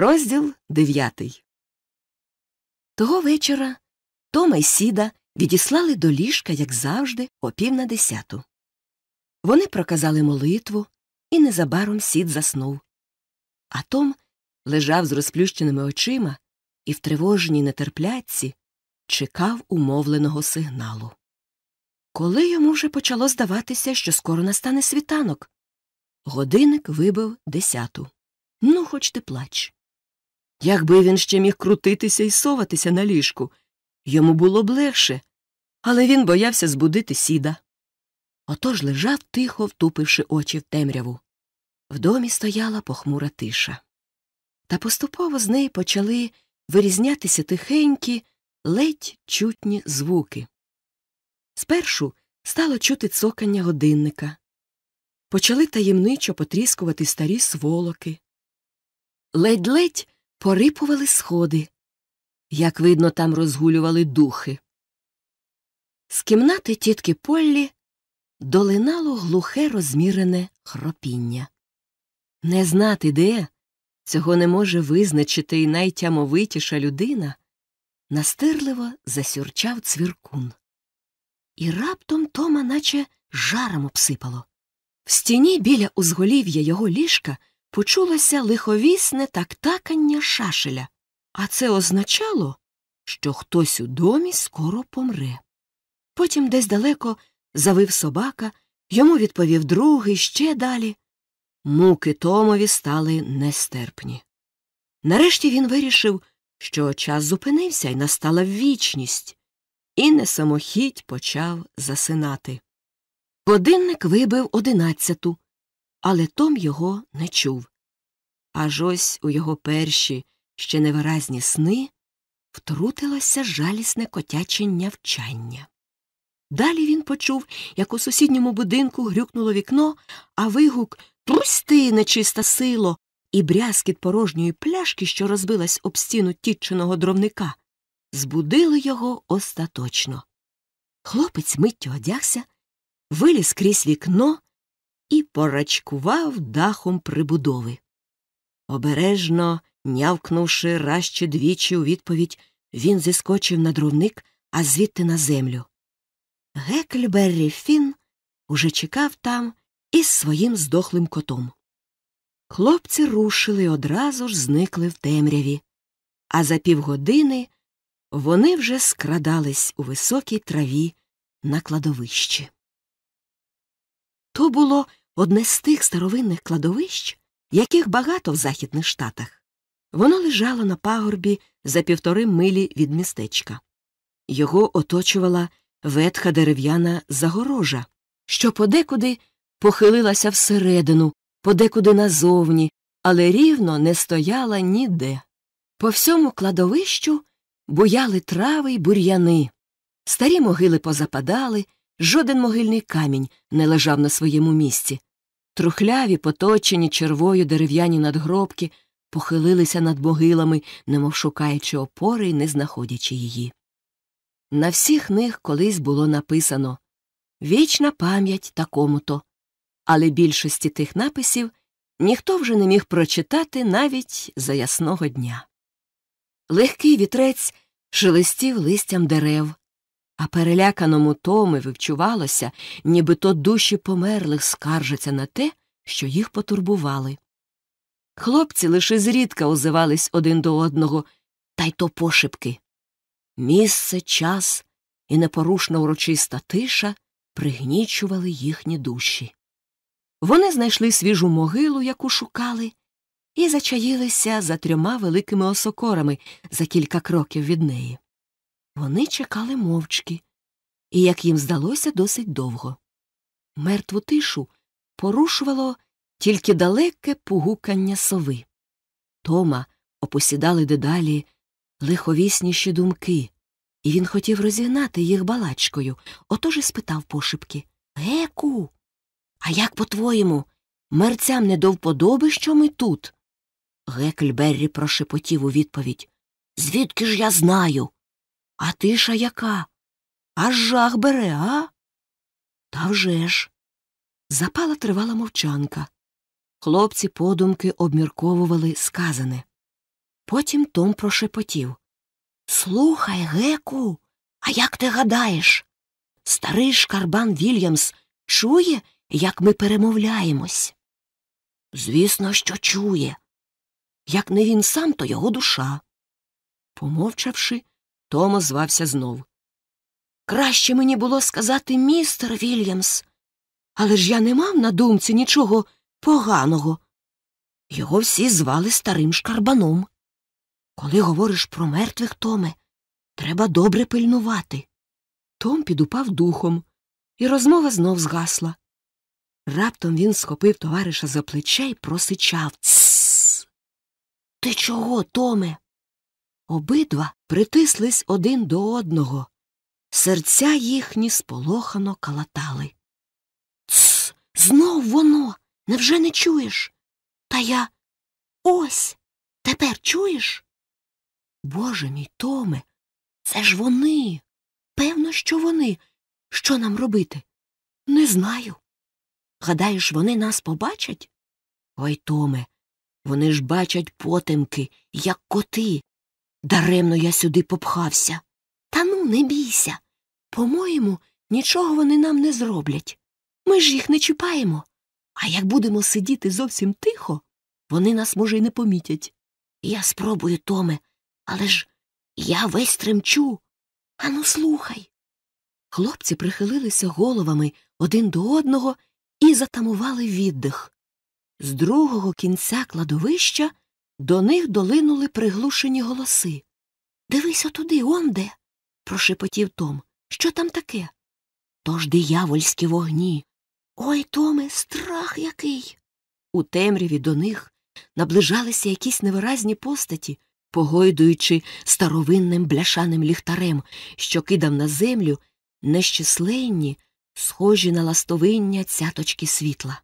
Розділ дев'ятий. Того вечора Тома й Сіда відіслали до ліжка, як завжди, о пів на десяту. Вони проказали молитву, і незабаром сід заснув. А Том лежав з розплющеними очима і в тривожній нетерплячці чекав умовленого сигналу. Коли йому вже почало здаватися, що скоро настане світанок, годинник вибив десяту. Ну, хоч ти плач. Якби він ще міг крутитися і соватися на ліжку, йому було б легше, але він боявся збудити сіда. Отож лежав тихо, втупивши очі в темряву. В домі стояла похмура тиша. Та поступово з неї почали вирізнятися тихенькі, ледь чутні звуки. Спершу стало чути цокання годинника. Почали таємничо потріскувати старі сволоки. Ледь-ледь порипували сходи. Як видно, там розгулювали духи. З кімнати тітки Поллі долинало глухе розмірене хропіння. Не знати де, цього не може визначити й найтямовитіша людина, настирливо засюрчав цвіркун. І раптом Тома наче жаром обсипало. В стіні біля узголів'я його ліжка почулося лиховісне тактакання шашеля, а це означало, що хтось у домі скоро помре. Потім десь далеко завив собака, йому відповів другий ще далі. Муки Томові стали нестерпні. Нарешті він вирішив, що час зупинився і настала вічність, і не самохідь почав засинати. Годинник вибив одинадцяту, але Том його не чув. Аж ось у його перші ще невиразні сни втрутилося жалісне котяче нявчання. Далі він почув, як у сусідньому будинку грюкнуло вікно, а вигук Пусти, нечиста сило, і брязкіт порожньої пляшки, що розбилась об стіну тітчиного дровника, збудили його остаточно. Хлопець миттю одягся, виліз крізь вікно і порачкував дахом прибудови. Обережно, нявкнувши раз чи двічі у відповідь, він зіскочив на дровник, а звідти на землю. Гекльберрі Фін уже чекав там із своїм здохлим котом. Хлопці рушили і одразу ж зникли в темряві, а за півгодини вони вже скрадались у високій траві на кладовищі. То було одне з тих старовинних кладовищ, яких багато в Західних Штатах. Воно лежало на пагорбі за півтори милі від містечка. Його оточувала ветха дерев'яна загорожа, що подекуди похилилася всередину, подекуди назовні, але рівно не стояла ніде. По всьому кладовищу буяли трави й бур'яни. Старі могили позападали, жоден могильний камінь не лежав на своєму місці. Трухляві, поточені червою дерев'яні надгробки похилилися над могилами, немов шукаючи опори й не знаходячи її. На всіх них колись було написано Вічна пам'ять такому-то, але більшості тих написів ніхто вже не міг прочитати навіть за ясного дня. Легкий вітрець шелестів листям дерев, а переляканому Томи вивчувалося, ніби то душі померлих скаржаться на те, що їх потурбували. Хлопці лише зрідка озивались один до одного, та й то пошепки. Місце, час і непорушна урочиста тиша пригнічували їхні душі. Вони знайшли свіжу могилу, яку шукали, і зачаїлися за трьома великими осокорами за кілька кроків від неї. Вони чекали мовчки, і, як їм здалося, досить довго. Мертву тишу порушувало тільки далеке пугукання сови. Тома опосідали дедалі лиховісніші думки, і він хотів розігнати їх балачкою, отож і спитав пошепки Еку, а як по-твоєму, мерцям не до вподоби, що ми тут? Гекльберрі прошепотів у відповідь Звідки ж я знаю? А тиша яка? Аж жах бере, а? Та вже ж. Запала тривала мовчанка. Хлопці подумки обмірковували сказане. Потім Том прошепотів Слухай, Геку, а як ти гадаєш? Старий шкарбан Вільямс чує, як ми перемовляємось? Звісно, що чує. Як не він сам, то його душа. Помовчавши, Том озвався знов. Краще мені було сказати містер Вільямс, але ж я не мав на думці нічого поганого. Його всі звали старим шкарбаном. Коли говориш про мертвих, Томе, треба добре пильнувати. Том підупав духом, і розмова знов згасла. Раптом він схопив товариша за плече і просичав Тссс. Ти чого, Томе? Обидва притислись один до одного. Серця їхні сполохано калатали. Тсс, знов воно. Невже не чуєш? Та я ось. Тепер чуєш? Боже мій Томе, це ж вони. Певно, що вони. Що нам робити? Не знаю. Гадаєш, вони нас побачать? Ой, Томе, вони ж бачать потемки, як коти. Даремно я сюди попхався. Та ну, не бійся. По-моєму, нічого вони нам не зроблять. Ми ж їх не чіпаємо. А як будемо сидіти зовсім тихо, вони нас, може, й не помітять. Я спробую, Томе, але ж я весь тремчу. Ану, слухай. Хлопці прихилилися головами один до одного і затамували віддих. З другого кінця кладовища до них долинули приглушені голоси. Дивись отуди, он де. прошепотів Том. Що там таке? Тож диявольські вогні. Ой, Томе, страх який. У темряві до них наближалися якісь невиразні постаті, погойдуючи старовинним бляшаним ліхтарем, що кидав на землю нещисленні, схожі на ластовиння цяточки світла.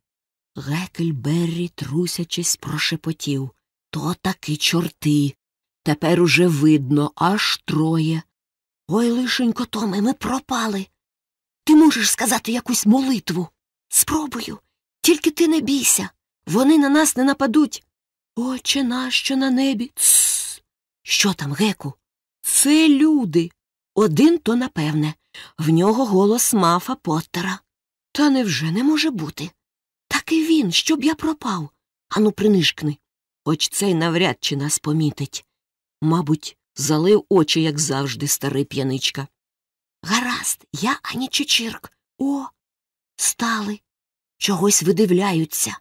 Гекельберрі, трусячись, прошепотів То таки чорти. Тепер уже видно аж троє. Ой, лишенько, Томе, ми пропали. Ти можеш сказати якусь молитву. Спробую. Тільки ти не бійся. Вони на нас не нападуть. Отче наш, що на небі. Тссс. Що там, Геку? Це люди. Один то напевне. В нього голос мафа Поттера. Та невже не може бути? Так і він, щоб я пропав. Ану, принишкни. Хоч цей навряд чи нас помітить. Мабуть, залив очі, як завжди, старий п'яничка. Гаразд, я ані чечірк. О, стали. Чогось видивляються.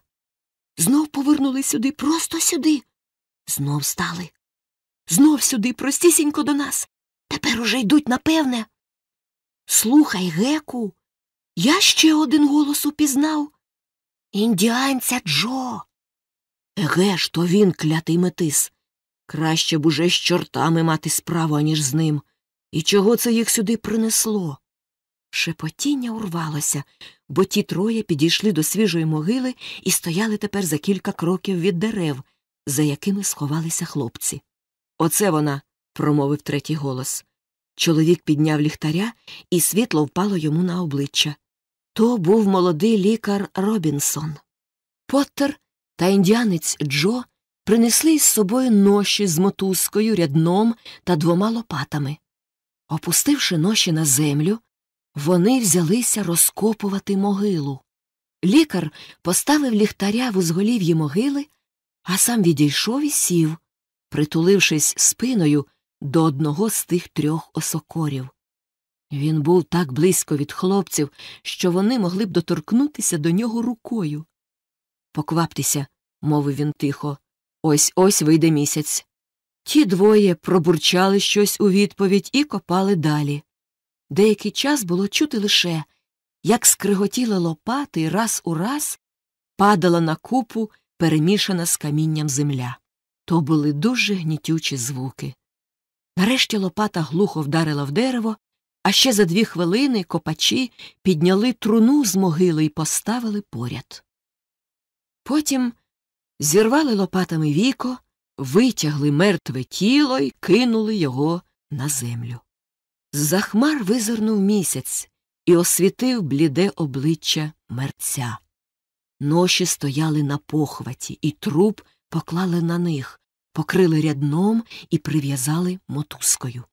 Знов повернули сюди, просто сюди. Знов стали. Знов сюди, простісінько до нас. Тепер уже йдуть, напевне. Слухай, Геку, я ще один голос упізнав. Індіанця Джо. Еге ж, то він, клятий метис. Краще б уже з чортами мати справу, аніж з ним. І чого це їх сюди принесло? Шепотіння урвалося, бо ті троє підійшли до свіжої могили і стояли тепер за кілька кроків від дерев, за якими сховалися хлопці. Оце вона, промовив третій голос. Чоловік підняв ліхтаря, і світло впало йому на обличчя. То був молодий лікар Робінсон. Поттер та індіанець Джо принесли із собою ноші з мотузкою, рядном та двома лопатами. Опустивши ноші на землю, вони взялися розкопувати могилу. Лікар поставив ліхтаря в узголів'ї могили, а сам відійшов і сів, притулившись спиною до одного з тих трьох осокорів. Він був так близько від хлопців, що вони могли б доторкнутися до нього рукою. Покваптеся, мовив він тихо, ось ось вийде місяць. Ті двоє пробурчали щось у відповідь і копали далі. Деякий час було чути лише, як скриготіли лопати і раз у раз падала на купу, перемішана з камінням земля. То були дуже гнітючі звуки. Нарешті лопата глухо вдарила в дерево, а ще за дві хвилини копачі підняли труну з могили і поставили поряд. Потім зірвали лопатами віко, витягли мертве тіло і кинули його на землю. З-за хмар визирнув місяць і освітив бліде обличчя мерця. Ноші стояли на похваті, і труп поклали на них, покрили рядном і прив'язали мотузкою.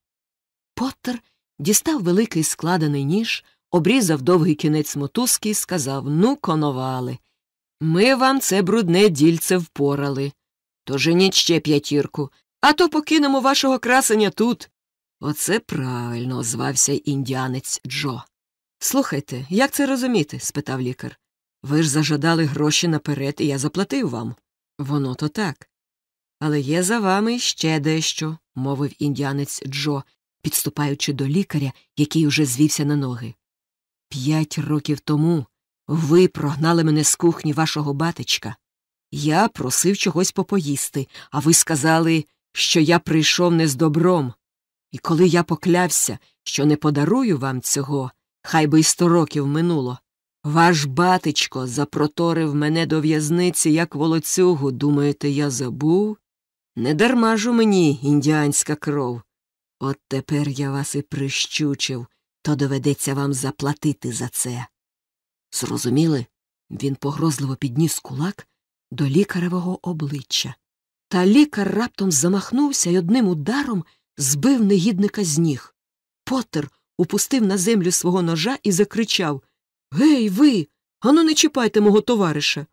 Поттер дістав великий складений ніж, обрізав довгий кінець мотузки і сказав Ну, коновали, ми вам це брудне дільце впорали. То женіть ще п'ятірку, а то покинемо вашого красення тут. Оце правильно, озвався індіанець Джо. Слухайте, як це розуміти? спитав лікар. Ви ж зажадали гроші наперед, і я заплатив вам. Воно то так. Але є за вами ще дещо, мовив індіанець Джо, підступаючи до лікаря, який уже звівся на ноги. П'ять років тому ви прогнали мене з кухні вашого батечка. Я просив чогось попоїсти, а ви сказали, що я прийшов не з добром. І коли я поклявся, що не подарую вам цього, хай би й сто років минуло. Ваш батечко запроторив мене до в'язниці, як волоцюгу. Думаєте, я забув? Не дарма ж у мені індіанська кров. От тепер я вас і прищучив, то доведеться вам заплатити за це. Зрозуміли? Він погрозливо підніс кулак до лікаревого обличчя. Та лікар раптом замахнувся і одним ударом збив негідника з ніг. Поттер упустив на землю свого ножа і закричав Гей, ви. Ану, не чіпайте мого товариша.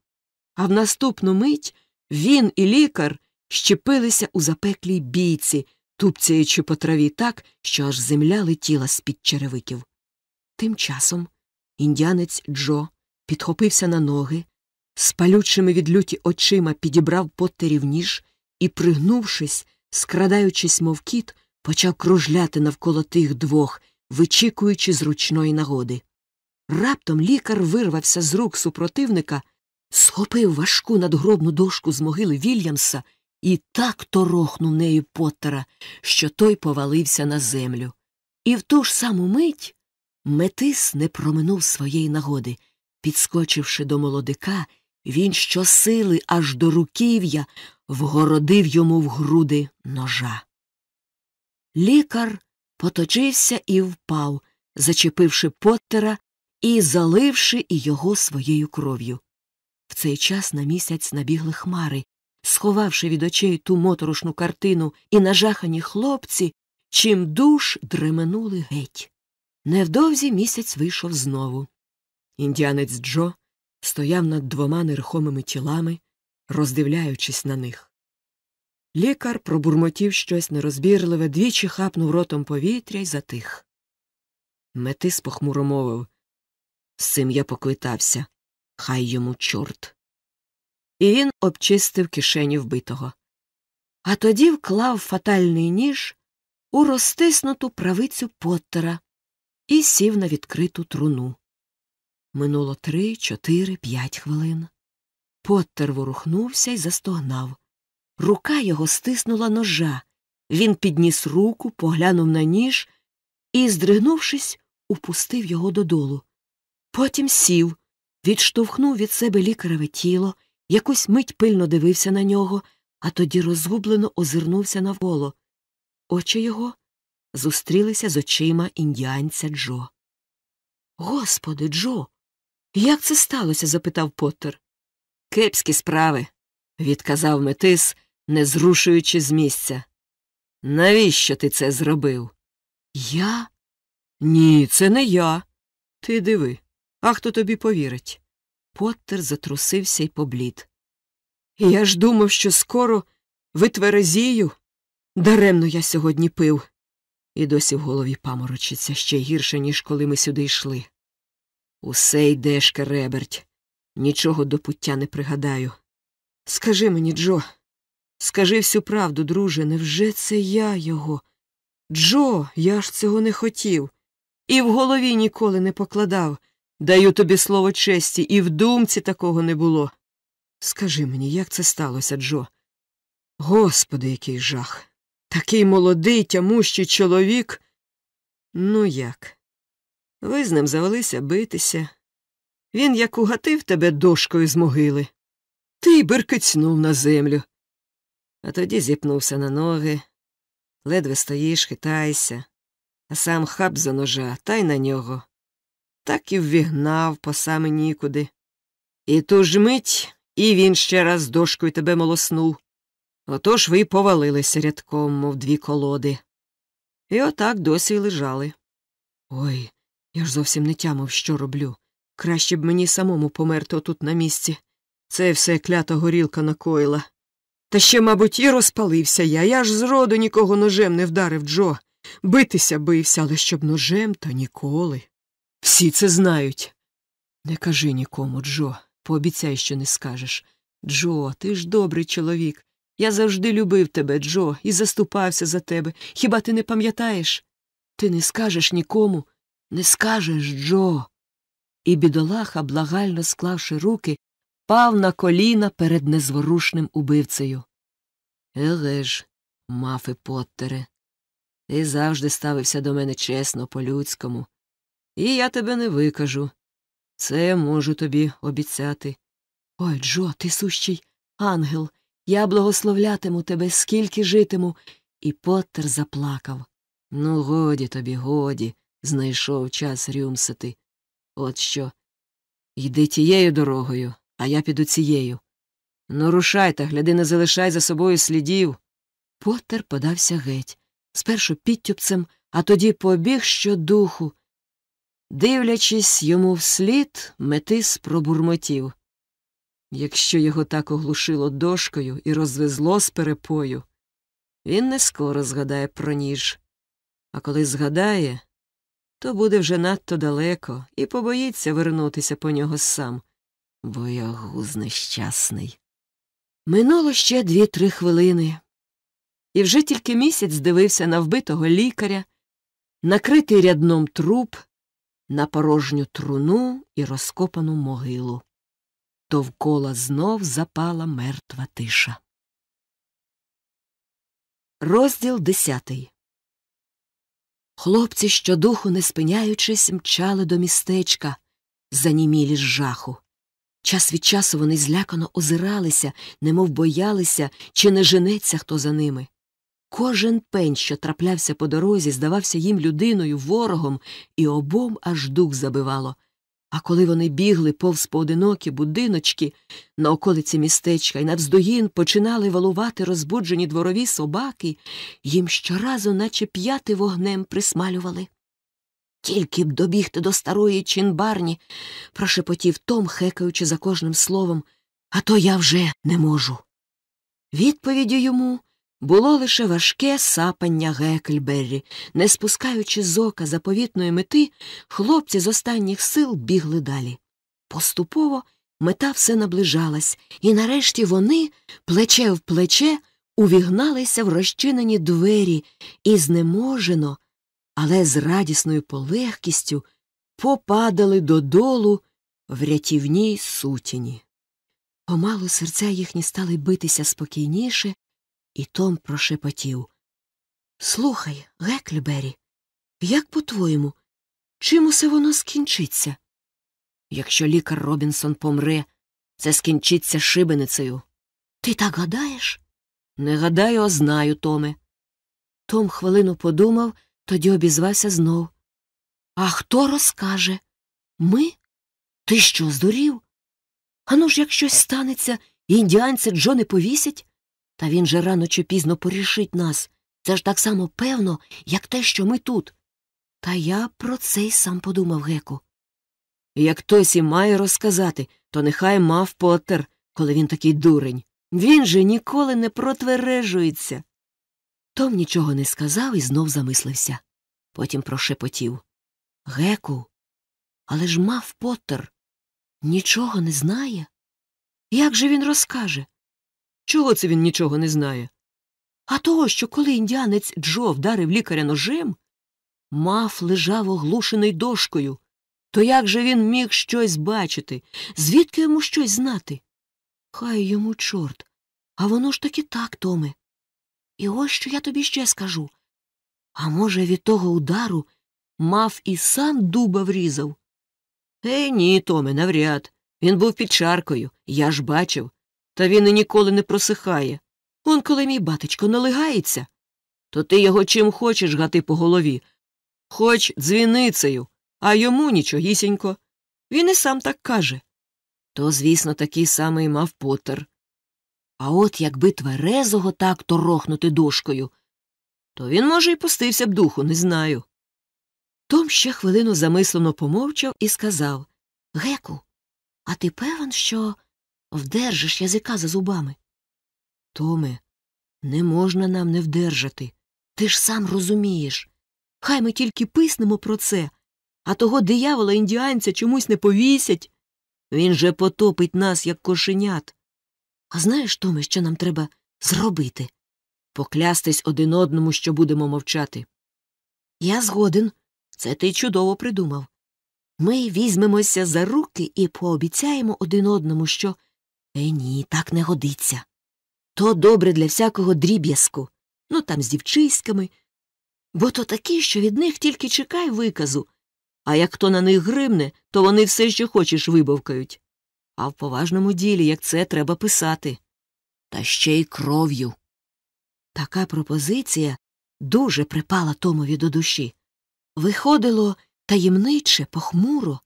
А в наступну мить він і лікар щепилися у запеклій бійці, тупцяючи по траві так, що аж земля летіла з під черевиків. Тим часом індіанець Джо підхопився на ноги, з палючими від люті очима підібрав поттерів ніж і, пригнувшись, скрадаючись, мов кіт, почав кружляти навколо тих двох, вичікуючи зручної нагоди. Раптом лікар вирвався з рук супротивника, схопив важку надгробну дошку з могили Вільямса і так торохнув нею Поттера, що той повалився на землю. І в ту ж саму мить метис не проминув своєї нагоди. Підскочивши до молодика, він щосили аж до руків'я вгородив йому в груди ножа. Лікар поточився і впав, зачепивши Поттера і заливши і його своєю кров'ю. В цей час на місяць набігли хмари, сховавши від очей ту моторошну картину і нажахані хлопці, чим душ дременули геть. Невдовзі місяць вийшов знову. Індіанець Джо стояв над двома нерухомими тілами, роздивляючись на них. Лікар пробурмотів щось нерозбірливе, двічі хапнув ротом повітря й затих. Метис похмуро мовив з цим я поквитався, хай йому чорт. І він обчистив кишені вбитого. А тоді вклав фатальний ніж у розтиснуту правицю Поттера і сів на відкриту труну. Минуло три, чотири, п'ять хвилин. Поттер ворухнувся і застогнав. Рука його стиснула ножа. Він підніс руку, поглянув на ніж і, здригнувшись, упустив його додолу. Потім сів, відштовхнув від себе лікареве тіло, якусь мить пильно дивився на нього, а тоді розгублено озирнувся навколо. Очі його зустрілися з очима індіанця Джо. Господи, Джо, як це сталося? запитав Поттер. Кепські справи, відказав метис, не зрушуючи з місця. Навіщо ти це зробив? Я? Ні, це не я. Ти диви. А хто тобі повірить? Поттер затрусився й поблід. Я ж думав, що скоро витверезію. Даремно я сьогодні пив. І досі в голові паморочиться ще гірше, ніж коли ми сюди йшли. Усе йдеш, кереберть. Нічого до пуття не пригадаю. Скажи мені, Джо, скажи всю правду, друже, невже це я його? Джо, я ж цього не хотів. І в голові ніколи не покладав. Даю тобі слово честі, і в думці такого не було. Скажи мені, як це сталося, Джо? Господи, який жах. Такий молодий, тямущий чоловік. Ну як? Ви з ним завелися битися. Він як угатив тебе дошкою з могили. Ти й беркицнув на землю. А тоді зіпнувся на ноги, ледве стоїш, хитаєшся, а сам хап за ножа та й на нього так і ввігнав по саме нікуди. І ту ж мить і він ще раз дошкою тебе молоснув. Отож ви й повалилися рядком, мов дві колоди. І отак досі й лежали. Ой, я ж зовсім не тямив, що роблю. Краще б мені самому померти отут на місці. Це все клята горілка накоїла. Та ще, мабуть, і розпалився я. Я ж зроду нікого ножем не вдарив Джо. Битися бився, але щоб ножем, то ніколи. Всі це знають. Не кажи нікому, Джо, пообіцяй, що не скажеш. Джо, ти ж добрий чоловік. Я завжди любив тебе, Джо, і заступався за тебе. Хіба ти не пам'ятаєш? Ти не скажеш нікому, не скажеш, Джо. І бідолаха, благально склавши руки, пав на коліна перед незворушним убивцею. Еге ж, мафи Поттере, ти завжди ставився до мене чесно, по-людському. І я тебе не викажу. Це можу тобі обіцяти. Ой, Джо, ти сущий ангел. Я благословлятиму тебе, скільки житиму. І Поттер заплакав. Ну, годі тобі, годі, знайшов час рюмсати. От що. Йди тією дорогою, а я піду цією. Ну, рушай та гляди, не залишай за собою слідів. Поттер подався геть, спершу підтюпцем, а тоді побіг щодуху. Дивлячись йому вслід, метис пробурмотів. Якщо його так оглушило дошкою і розвезло з перепою, він не скоро згадає про ніж. А коли згадає, то буде вже надто далеко і побоїться вернутися по нього сам. Боягуз нещасний. Минуло ще дві-три хвилини, і вже тільки місяць дивився на вбитого лікаря, накритий рядном труп, на порожню труну і розкопану могилу. Довкола знов запала мертва тиша. Розділ десятий Хлопці, щодуху не спиняючись, мчали до містечка, занімілі з жаху. Час від часу вони злякано озиралися, немов боялися, чи не женеться хто за ними. Кожен пень, що траплявся по дорозі, здавався їм людиною, ворогом, і обом аж дух забивало. А коли вони бігли повз поодинокі будиночки на околиці містечка і навздогін починали валувати розбуджені дворові собаки, їм щоразу, наче п'яти вогнем, присмалювали. Тільки б добігти до старої чинбарні, прошепотів Том, хекаючи за кожним словом, а то я вже не можу. Відповіддю йому було лише важке сапання Гекельберрі. Не спускаючи з ока заповітної мети, хлопці з останніх сил бігли далі. Поступово мета все наближалась, і нарешті вони, плече в плече, увігналися в розчинені двері і знеможено, але з радісною полегкістю попадали додолу в рятівній сутіні. Помалу серця їхні стали битися спокійніше, і Том прошепотів Слухай, Геклібері, як по-твоєму, чим усе воно скінчиться? Якщо лікар Робінсон помре, це скінчиться шибеницею. Ти так гадаєш? Не гадаю, а знаю, Томе. Том хвилину подумав, тоді обізвався знов. А хто розкаже? Ми? Ти що, здурів? Ану ж, як щось станеться, індіанці Джо не повісять? Та він же рано чи пізно порішить нас. Це ж так само певно, як те, що ми тут. Та я про це й сам подумав, Геку. Як хтось і має розказати, то нехай мав Поттер, коли він такий дурень. Він же ніколи не протвережується. Том нічого не сказав і знов замислився. Потім прошепотів Геку, але ж мав Поттер нічого не знає. Як же він розкаже? Чого це він нічого не знає? А того, що коли індіанець Джо вдарив лікаря ножем, Маф лежав оглушений дошкою. То як же він міг щось бачити? Звідки йому щось знати? Хай йому чорт. А воно ж таки так, Томе. І ось що я тобі ще скажу. А може, від того удару мав і сам дуба врізав? Е, ні, Томе, навряд. Він був під чаркою, я ж бачив. Та він і ніколи не просихає. Он коли мій батечко налигається, то ти його чим хочеш гати по голові, хоч дзвіницею, а йому нічогісінько. Він і сам так каже. То, звісно, такий самий мав Поттер. А от якби тверезого так торохнути дошкою, то він, може, і пустився б духу, не знаю. Том ще хвилину замислено помовчав і сказав Геку, а ти певен, що вдержиш язика за зубами? Томе, не можна нам не вдержати. Ти ж сам розумієш. Хай ми тільки писнемо про це, а того диявола індіанця чомусь не повісять. Він же потопить нас, як кошенят. А знаєш, Томе, що нам треба зробити? Поклястись один одному, що будемо мовчати. Я згоден. Це ти чудово придумав. Ми візьмемося за руки і пообіцяємо один одному, що е, ні, так не годиться. То добре для всякого дріб'язку, ну там з дівчиськами, бо то такі, що від них тільки чекай виказу, а як хто на них гримне, то вони все, що хочеш, вибавкають. А в поважному ділі, як це, треба писати. Та ще й кров'ю. Така пропозиція дуже припала Томові до душі. Виходило таємниче, похмуро,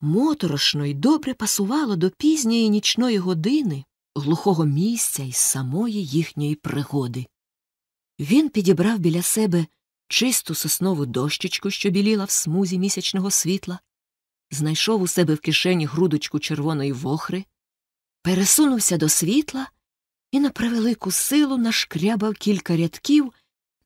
моторошно й добре пасувало до пізньої нічної години, глухого місця із самої їхньої пригоди. Він підібрав біля себе чисту соснову дощечку, що біліла в смузі місячного світла, знайшов у себе в кишені грудочку червоної вохри, пересунувся до світла і на превелику силу нашкрябав кілька рядків,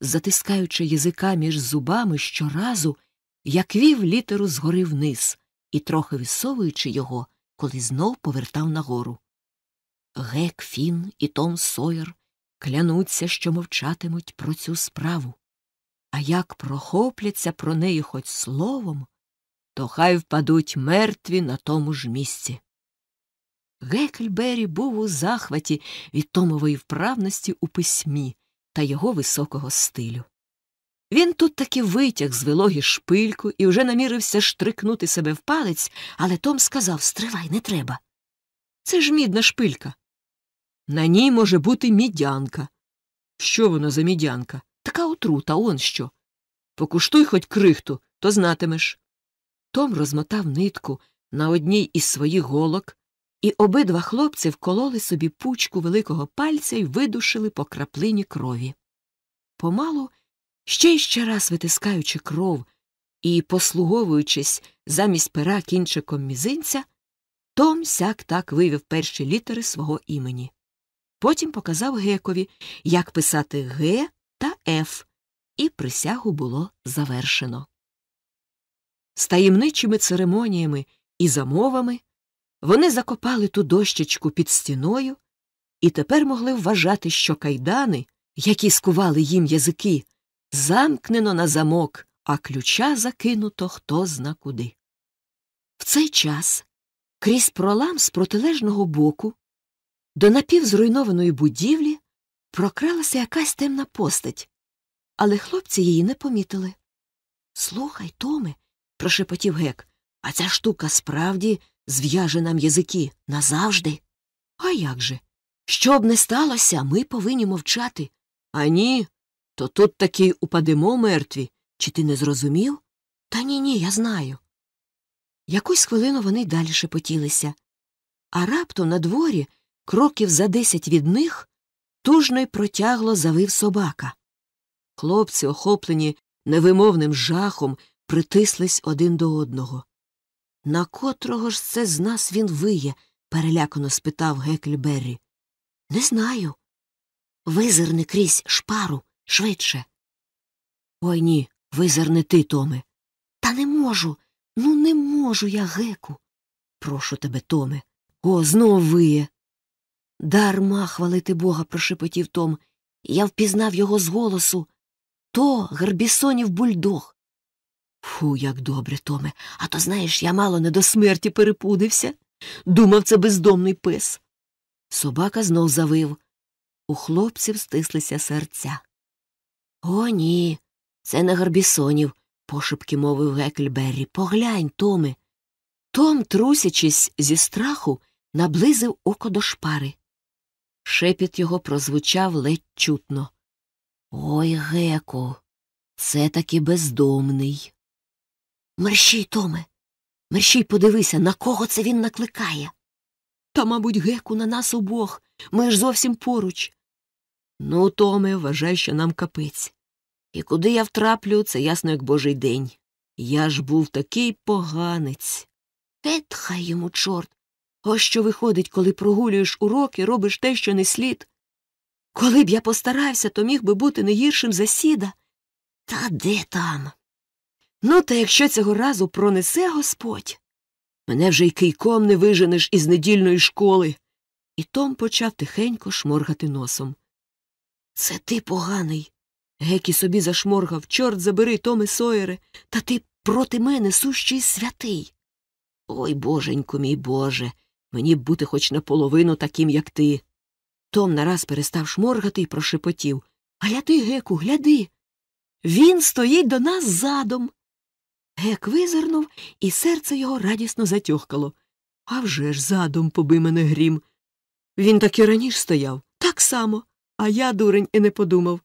затискаючи язика між зубами щоразу, як вів літеру згори вниз і трохи висовуючи його, коли знов повертав нагору. Гек, Фін і Том Сойер клянуться, що мовчатимуть про цю справу. А як прохопляться про неї хоч словом, то хай впадуть мертві на тому ж місці. Гекельбері був у захваті від Томової вправності у письмі та його високого стилю. Він тут таки витяг з вилоги шпильку і вже намірився штрикнути себе в палець, але Том сказав Стривай, не треба. Це ж мідна шпилька. На ній може бути мідянка. Що воно за мідянка? Така отрута, он що. Покуштуй хоч крихту, то знатимеш. Том розмотав нитку на одній із своїх голок, і обидва хлопці вкололи собі пучку великого пальця і видушили по краплині крові. Помалу, ще й ще раз витискаючи кров і послуговуючись замість пера кінчиком мізинця, Том сяк так вивів перші літери свого імені. Потім показав Гекові, як писати Г та Ф, і присягу було завершено. З таємничими церемоніями і замовами вони закопали ту дощечку під стіною і тепер могли вважати, що кайдани, які скували їм язики, замкнено на замок, а ключа закинуто хто зна куди. В цей час крізь пролам з протилежного боку до напівзруйнованої будівлі прокралася якась темна постать, але хлопці її не помітили. Слухай, Томе, прошепотів гек, а ця штука справді зв'яже нам язики назавжди. А як же? Що б не сталося, ми повинні мовчати. А ні, то тут таки упадемо мертві. Чи ти не зрозумів? Та ні, ні, я знаю. Якусь хвилину вони й далі шепотілися, а раптом на дворі, кроків за десять від них, тужно й протягло завив собака. Хлопці, охоплені невимовним жахом, притислись один до одного. На котрого ж це з нас він виє? перелякано спитав Гекльберрі. Не знаю. Визирни крізь шпару швидше. Ой ні, визирни ти, Томе. Та не можу. Ну, не можу я, геку. Прошу тебе, Томе. О, знов виє. Дарма хвалити бога, прошепотів Том. Я впізнав його з голосу. То Гербісонів бульдог. Фу, як добре, Томе. А то, знаєш, я мало не до смерті перепудився. Думав, це бездомний пес. Собака знов завив. У хлопців стислися серця. О, ні, це не Гарбісонів, пошепки мовив Гекльберрі. Поглянь, Томе. Том, трусячись зі страху, наблизив око до шпари. Шепіт його прозвучав ледь чутно. Ой, Геку, це таки бездомний. Мерщій, Томе, мерщій подивися, на кого це він накликає. Та, мабуть, геку на нас обох. Ми ж зовсім поруч. Ну, Томе, вважай, що нам капець. І куди я втраплю, це ясно, як божий день. Я ж був такий поганець. Ет, хай йому чорт. Ось що виходить, коли прогулюєш уроки, робиш те, що не слід. Коли б я постарався, то міг би бути не гіршим за сіда. Та де там? Ну, та якщо цього разу пронесе Господь, мене вже й кийком не виженеш із недільної школи. І Том почав тихенько шморгати носом. Це ти поганий. Гекі собі зашморгав. Чорт забери, Томе Сойере, та ти проти мене сущий святий. Ой, боженько мій Боже, мені б бути хоч наполовину таким, як ти. Том нараз перестав шморгати і прошепотів. Гляди, Геку, гляди. Він стоїть до нас задом. Гек визирнув, і серце його радісно затьохкало. А вже ж задом поби мене грім. Він так і раніше стояв, так само, а я, дурень, і не подумав.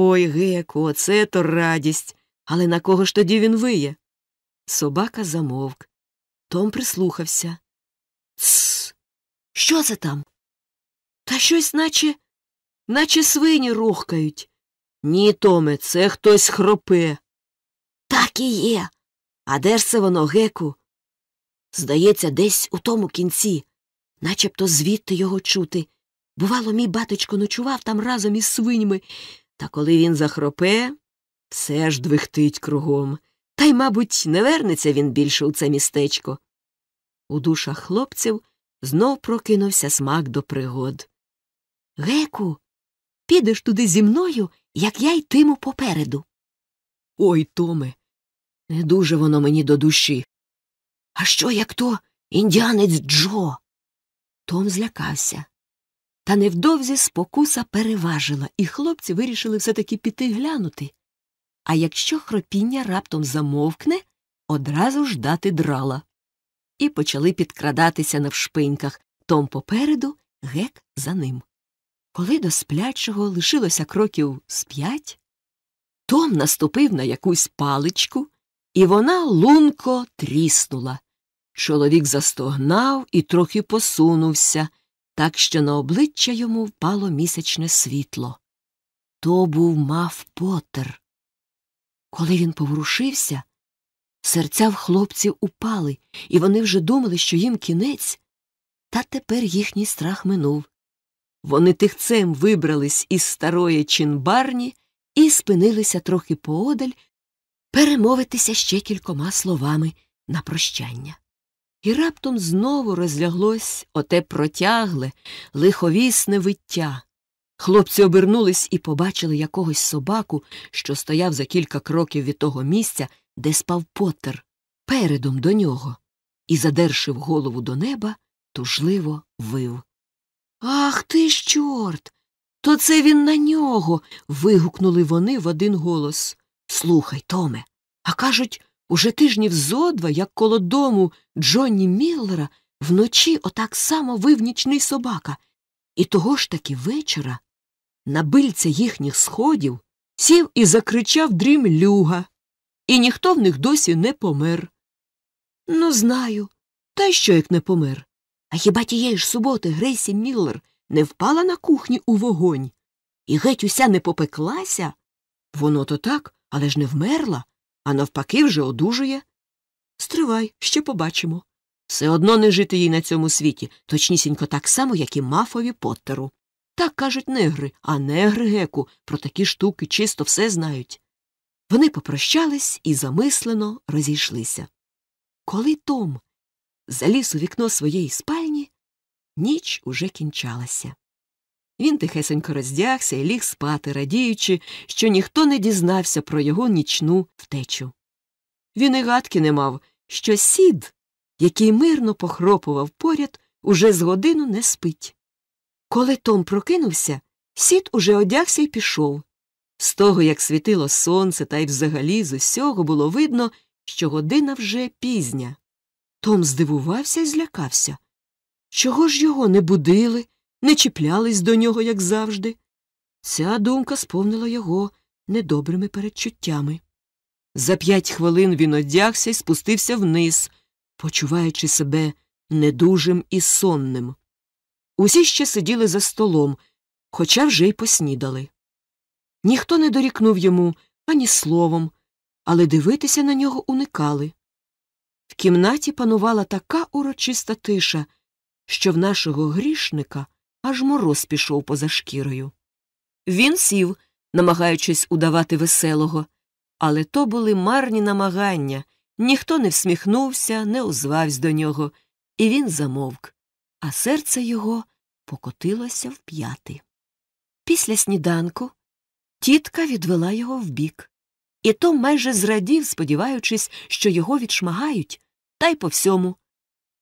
Ой, Геку, оце то радість. Але на кого ж тоді він виє? Собака замовк. Том прислухався. Тсс. Що це там? Та щось наче, наче свині рохкають. Ні, Томе, це хтось хропе. Так і є. А де ж це воно, геку? Здається, десь у тому кінці, начебто звідти його чути. Бувало, мій батечко ночував там разом із свиньми, та коли він захропе, все ж двихтить кругом. Та й, мабуть, не вернеться він більше у це містечко. У душах хлопців знов прокинувся смак до пригод. Геку, підеш туди зі мною, як я йтиму попереду. Ой, Томе, не дуже воно мені до душі. А що, як то індіанець Джо? Том злякався. Та невдовзі спокуса переважила, і хлопці вирішили все таки піти глянути. А якщо хропіння раптом замовкне, одразу ж дати драла. І почали підкрадатися навшпиньках Том попереду, гек за ним. Коли до сплячого лишилося кроків з п'ять, Том наступив на якусь паличку, і вона лунко тріснула. Чоловік застогнав і трохи посунувся, так що на обличчя йому впало місячне світло. То був мав Поттер. Коли він поворушився, серця в хлопців упали, і вони вже думали, що їм кінець, та тепер їхній страх минув. Вони тихцем вибрались із старої чинбарні і спинилися трохи поодаль перемовитися ще кількома словами на прощання. І раптом знову розляглось оте протягле, лиховісне виття. Хлопці обернулись і побачили якогось собаку, що стояв за кілька кроків від того місця, де спав Поттер, передом до нього, і, задершив голову до неба, тужливо вив. Ах ти ж, чорт! То це він на нього. вигукнули вони в один голос. Слухай, Томе, а кажуть, уже тижнів зо два, як коло дому Джонні Міллера, вночі отак само вив нічний собака, і того ж таки вечора на бильця їхніх сходів сів і закричав дрім люга, і ніхто в них досі не помер. Ну, знаю. Та й що як не помер? А хіба тієї ж суботи Грейсі Міллер не впала на кухні у вогонь і геть уся не попеклася? Воно то так, але ж не вмерла, а навпаки, вже одужує. Стривай, ще побачимо. Все одно не жити їй на цьому світі, точнісінько так само, як і мафові Поттеру. Так кажуть негри, а негри геку про такі штуки чисто все знають. Вони попрощались і замислено розійшлися. Коли Том заліз у вікно своєї спальні, ніч уже кінчалася. Він тихесенько роздягся і ліг спати, радіючи, що ніхто не дізнався про його нічну втечу. Він і гадки не мав, що сід, який мирно похропував поряд, уже з годину не спить. Коли Том прокинувся, сід уже одягся і пішов. З того, як світило сонце, та й взагалі з усього було видно, що година вже пізня. Том здивувався і злякався. Чого ж його не будили, не чіплялись до нього, як завжди? Ця думка сповнила його недобрими передчуттями. За п'ять хвилин він одягся і спустився вниз, почуваючи себе недужим і сонним. Усі ще сиділи за столом, хоча вже й поснідали. Ніхто не дорікнув йому ані словом, але дивитися на нього уникали. В кімнаті панувала така урочиста тиша, що в нашого грішника аж мороз пішов поза шкірою. Він сів, намагаючись удавати веселого, але то були марні намагання, ніхто не всміхнувся, не озвався до нього, і він замовк, а серце його покотилося в п'яти. Після сніданку тітка відвела його вбік, і Том майже зрадів, сподіваючись, що його відшмагають, та й по всьому.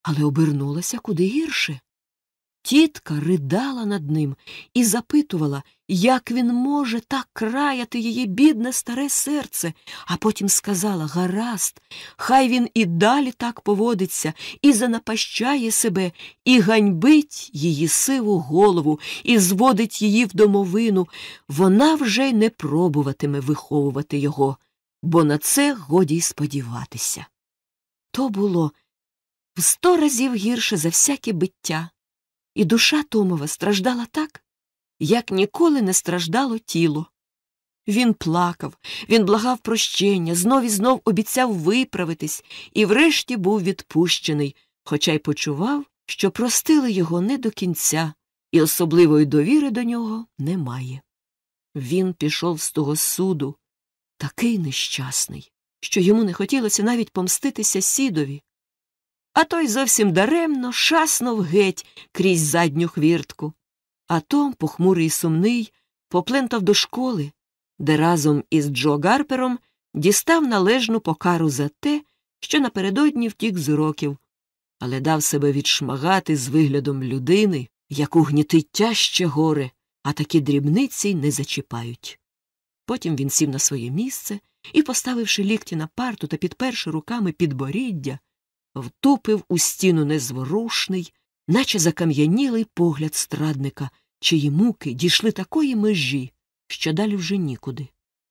Але обернулася куди гірше. Тітка ридала над ним і запитувала, як він може так краяти її бідне старе серце, а потім сказала гаразд, хай він і далі так поводиться, і занапащає себе, і ганьбить її сиву голову, і зводить її в домовину. Вона вже й не пробуватиме виховувати його, бо на це годі й сподіватися. То було в сто разів гірше за всяке биття. І душа Томова страждала так, як ніколи не страждало тіло. Він плакав, він благав прощення, знов і знов обіцяв виправитись і врешті був відпущений, хоча й почував, що простили його не до кінця, і особливої довіри до нього немає. Він пішов з того суду, такий нещасний, що йому не хотілося навіть помститися сідові а той зовсім даремно шаснув геть крізь задню хвіртку. А Том, похмурий і сумний, поплентав до школи, де разом із Джо Гарпером дістав належну покару за те, що напередодні втік з уроків, але дав себе відшмагати з виглядом людини, яку гнітить тяжче горе, а такі дрібниці не зачіпають. Потім він сів на своє місце і, поставивши лікті на парту та підперши руками підборіддя, втупив у стіну незворушний, наче закам'янілий погляд страдника, чиї муки дійшли такої межі, що далі вже нікуди.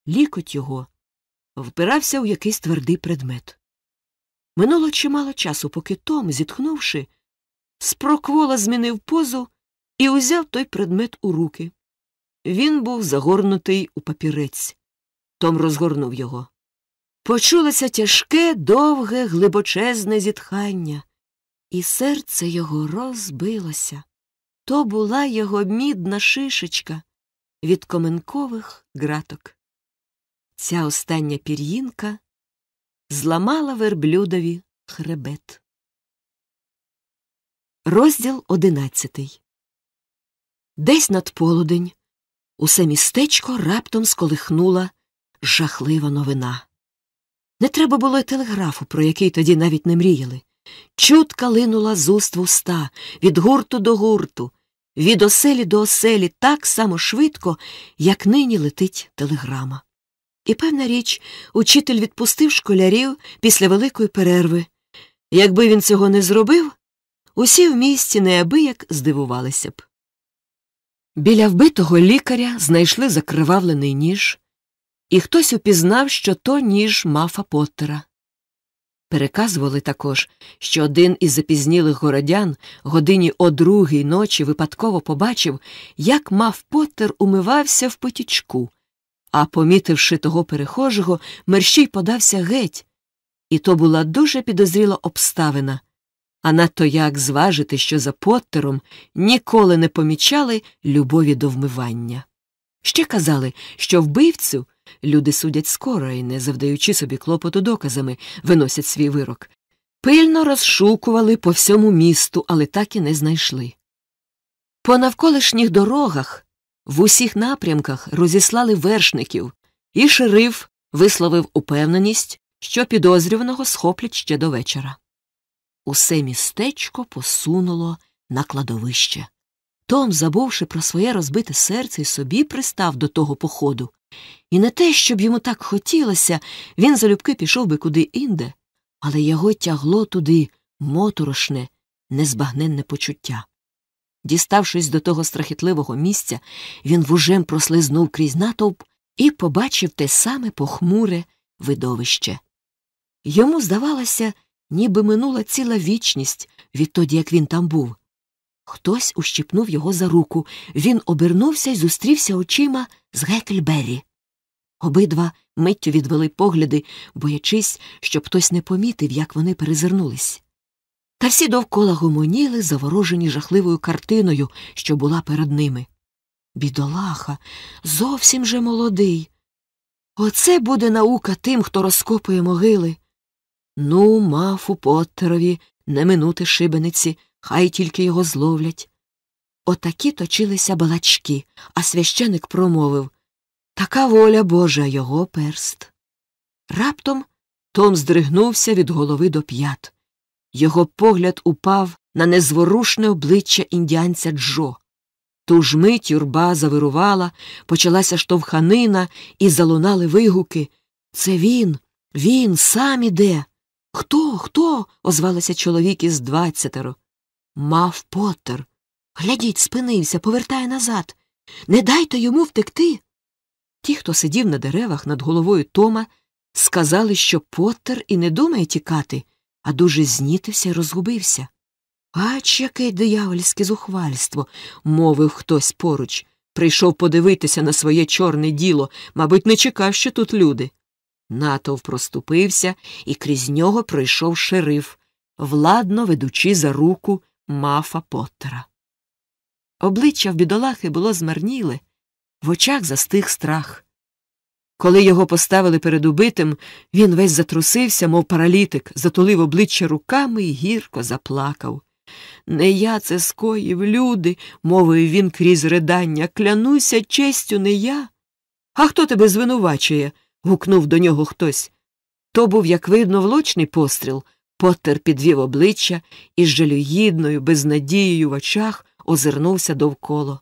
Лікоть його впирався у якийсь твердий предмет. Минуло чимало часу, поки Том, зітхнувши, спроквола змінив позу і узяв той предмет у руки. Він був загорнутий у папірець. Том розгорнув його. Почулося тяжке, довге, глибочезне зітхання, і серце його розбилося. То була його мідна шишечка від коменкових граток. Ця остання пір'їнка зламала верблюдові хребет. Розділ одинадцятий. Десь над полудень усе містечко раптом сколихнула жахлива новина. Не треба було й телеграфу, про який тоді навіть не мріяли. Чутка линула з уст в уста, від гурту до гурту, від оселі до оселі так само швидко, як нині летить телеграма. І певна річ, учитель відпустив школярів після великої перерви. Якби він цього не зробив, усі в місті неабияк здивувалися б. Біля вбитого лікаря знайшли закривавлений ніж і хтось упізнав, що то ніж мафа Поттера. Переказували також, що один із запізнілих городян годині о другій ночі випадково побачив, як мав Поттер умивався в потічку, а, помітивши того перехожого, мерщій подався геть. І то була дуже підозріла обставина. А надто як зважити, що за Поттером ніколи не помічали любові до вмивання. Ще казали, що вбивцю Люди судять скоро і, не завдаючи собі клопоту доказами, виносять свій вирок. Пильно розшукували по всьому місту, але так і не знайшли. По навколишніх дорогах в усіх напрямках розіслали вершників, і шериф висловив упевненість, що підозрюваного схоплять ще до вечора. Усе містечко посунуло на кладовище. Том, забувши про своє розбите серце, і собі пристав до того походу. І не те, щоб йому так хотілося, він залюбки пішов би куди інде, але його тягло туди моторошне, незбагненне почуття. Діставшись до того страхітливого місця, він вужем прослизнув крізь натовп і побачив те саме похмуре видовище. Йому здавалося, ніби минула ціла вічність відтоді, як він там був. Хтось ущипнув його за руку. Він обернувся і зустрівся очима з Гекельбері. Обидва миттю відвели погляди, боячись, щоб хтось не помітив, як вони перезирнулись. Та всі довкола гомоніли, заворожені жахливою картиною, що була перед ними. Бідолаха, зовсім же молодий. Оце буде наука тим, хто розкопує могили. Ну, мафу Поттерові не минути шибениці, хай тільки його зловлять. Отакі точилися балачки, а священик промовив Така воля Божа його перст. Раптом Том здригнувся від голови до п'ят. Його погляд упав на незворушне обличчя індіанця Джо. Ту ж мить юрба завирувала, почалася штовханина і залунали вигуки. Це він, він сам іде. Хто, хто? озвалися чоловік із двадцятеро. Мав Поттер. Глядіть, спинився, повертає назад. Не дайте йому втекти. Ті, хто сидів на деревах над головою Тома, сказали, що Поттер і не думає тікати, а дуже знітився і розгубився. Ач, яке диявольське зухвальство, мовив хтось поруч. Прийшов подивитися на своє чорне діло, мабуть, не чекав, що тут люди. Натов проступився, і крізь нього пройшов шериф, владно ведучи за руку мафа Поттера. Обличчя в бідолахи було змарніле, в очах застиг страх. Коли його поставили перед убитим, він весь затрусився, мов паралітик, затулив обличчя руками і гірко заплакав. Не я це скоїв, люди, мовив він крізь ридання, клянуся честю не я. А хто тебе звинувачує? гукнув до нього хтось. То був, як видно, влочний постріл. Поттер підвів обличчя і з жалюгідною, безнадією в очах озирнувся довкола.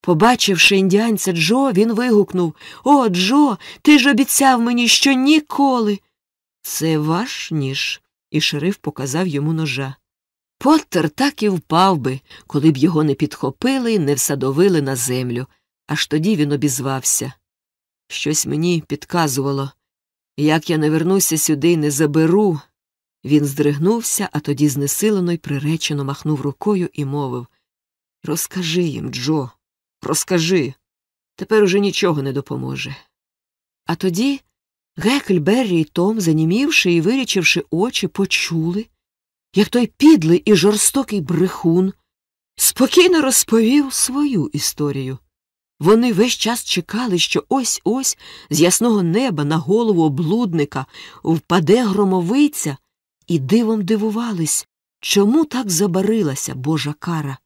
Побачивши індіанця Джо, він вигукнув О, Джо, ти ж обіцяв мені, що ніколи. Це ваш ніж, і шериф показав йому ножа. Поттер так і впав би, коли б його не підхопили і не всадовили на землю. Аж тоді він обізвався. Щось мені підказувало. Як я не вернуся сюди і не заберу. Він здригнувся, а тоді знесилено й приречено махнув рукою і мовив Розкажи їм, Джо, розкажи. Тепер уже нічого не допоможе. А тоді Гекль, Беррі і Том, занімівши і вирічивши очі, почули, як той підлий і жорстокий брехун спокійно розповів свою історію. Вони весь час чекали, що ось ось з ясного неба на голову облудника впаде громовиця, і дивом дивувались, чому так забарилася Божа кара.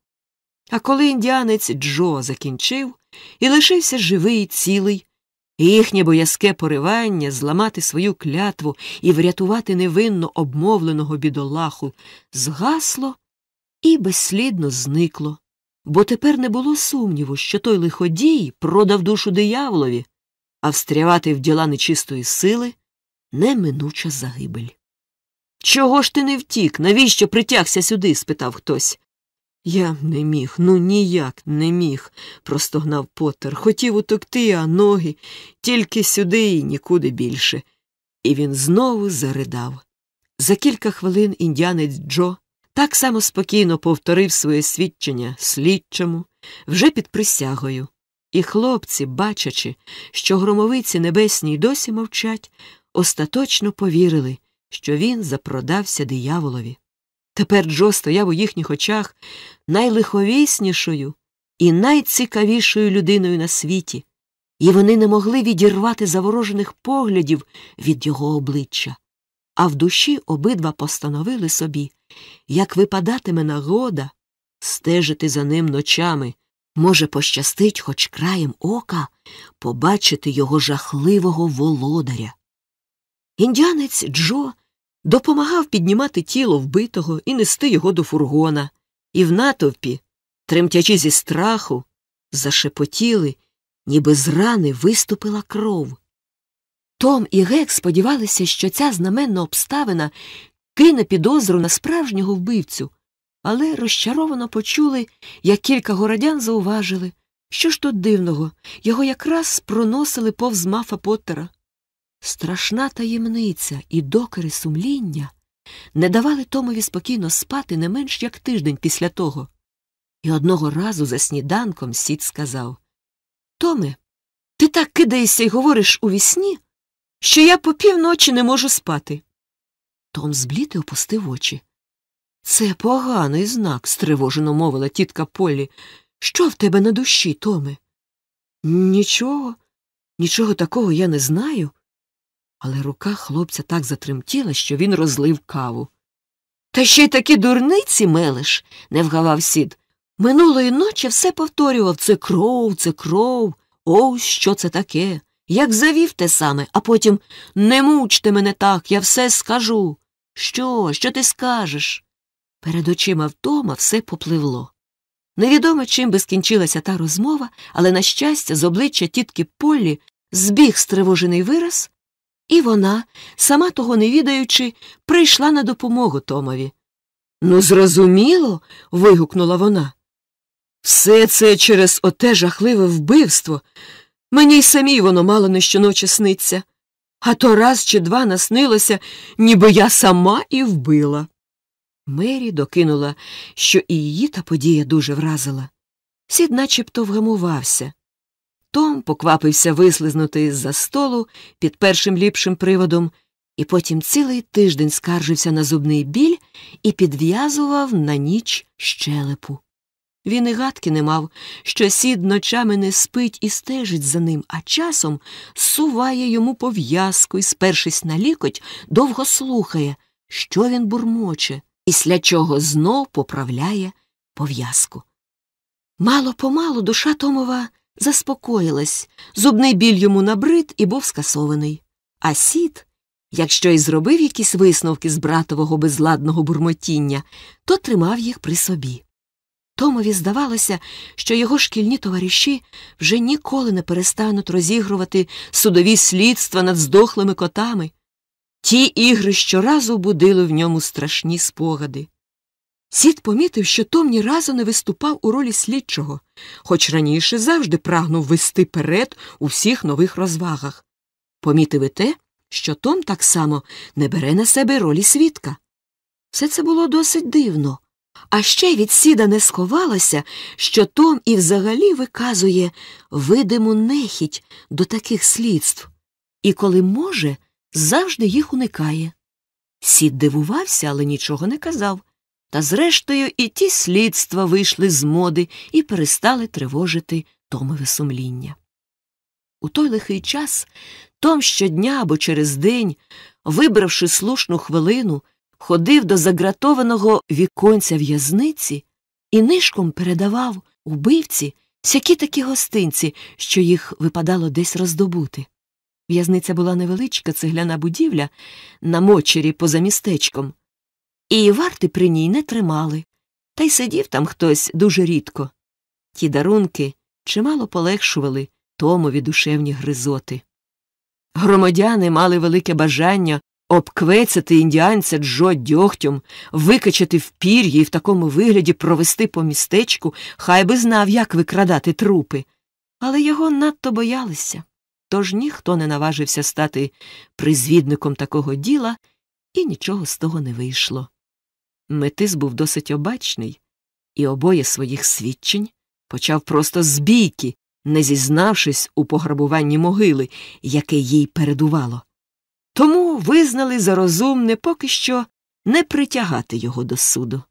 А коли індіанець Джо закінчив і лишився живий і цілий, і їхнє боязке поривання зламати свою клятву і врятувати невинно обмовленого бідолаху згасло і безслідно зникло, бо тепер не було сумніву, що той лиходій продав душу дияволові, а встрявати в діла нечистої сили неминуча загибель. Чого ж ти не втік? Навіщо притягся сюди? спитав хтось. Я не міг, ну ніяк не міг, простогнав Поттер. Хотів утекти, а ноги тільки сюди і нікуди більше. І він знову заридав. За кілька хвилин індіанець Джо так само спокійно повторив своє свідчення слідчому, вже під присягою. І хлопці, бачачи, що громовиці небесні й досі мовчать, остаточно повірили, що він запродався дияволові. Тепер Джо стояв у їхніх очах найлиховіснішою і найцікавішою людиною на світі, і вони не могли відірвати заворожених поглядів від його обличчя. А в душі обидва постановили собі, як випадатиме нагода, стежити за ним ночами, може, пощастить хоч краєм ока побачити його жахливого володаря. Індіанець Джо допомагав піднімати тіло вбитого і нести його до фургона, і в натовпі, тремтячи зі страху, зашепотіли, ніби з рани виступила кров. Том і Гек сподівалися, що ця знаменна обставина кине підозру на справжнього вбивцю, але розчаровано почули, як кілька городян зауважили, що ж тут дивного, його якраз проносили повз мафа Поттера. Страшна таємниця і докори сумління не давали Томові спокійно спати не менш як тиждень після того. І одного разу за сніданком сід сказав Томе, ти так кидаєшся і говориш у вісні, що я по півночі не можу спати. Том зблід і опустив очі. Це поганий знак, стривожено мовила тітка Полі. Що в тебе на душі, Томе? Нічого, нічого такого я не знаю. Але рука хлопця так затремтіла, що він розлив каву. Та ще й такі дурниці мелиш, не вгавав сід. Минулої ночі все повторював це кров, це кров. Ось що це таке. Як завів те саме, а потім не мучте мене так, я все скажу. Що, що ти скажеш? Перед очима вдома все попливло. Невідомо, чим би скінчилася та розмова, але, на щастя, з обличчя тітки Поллі збіг стривожений вираз, і вона, сама того не відаючи, прийшла на допомогу Томові. Ну, зрозуміло. вигукнула вона. Все це через оте жахливе вбивство. Мені й самій воно мало не щоночі сниться. А то раз чи два наснилося, ніби я сама і вбила. Мері докинула, що і її та подія дуже вразила. Сід начебто вгамувався. Том поквапився вислизнути з за столу під першим ліпшим приводом, і потім цілий тиждень скаржився на зубний біль і підв'язував на ніч щелепу. Він і гадки не мав, що сід ночами не спить і стежить за ним, а часом суває йому пов'язку і, спершись на лікоть, довго слухає, що він бурмоче, після чого знов поправляє пов'язку. Мало помалу душа Томова заспокоїлась, зубний біль йому набрид і був скасований. А сід, якщо й зробив якісь висновки з братового безладного бурмотіння, то тримав їх при собі. Томові здавалося, що його шкільні товариші вже ніколи не перестануть розігрувати судові слідства над здохлими котами. Ті ігри щоразу будили в ньому страшні спогади. Сід помітив, що Том ні разу не виступав у ролі слідчого, хоч раніше завжди прагнув вести перед у всіх нових розвагах. Помітив і те, що Том так само не бере на себе ролі свідка. Все це було досить дивно. А ще від сіда не сховалося, що Том і взагалі виказує видиму нехіть до таких слідств, і коли може, завжди їх уникає. Сід дивувався, але нічого не казав. Та зрештою і ті слідства вийшли з моди і перестали тривожити Томове сумління. У той лихий час Том щодня або через день, вибравши слушну хвилину, ходив до загратованого віконця в'язниці і нишком передавав убивці всякі такі гостинці, що їх випадало десь роздобути. В'язниця була невеличка цегляна будівля на мочері поза містечком, і варти при ній не тримали, та й сидів там хтось дуже рідко. Ті дарунки чимало полегшували Томові душевні гризоти. Громадяни мали велике бажання обквецяти індіанця Джо дьогтем, викачати в пір'ї і в такому вигляді провести по містечку, хай би знав, як викрадати трупи. Але його надто боялися, тож ніхто не наважився стати призвідником такого діла, і нічого з того не вийшло. Метис був досить обачний, і обоє своїх свідчень почав просто з бійки, не зізнавшись у пограбуванні могили, яке їй передувало. Тому визнали за розумне поки що не притягати його до суду.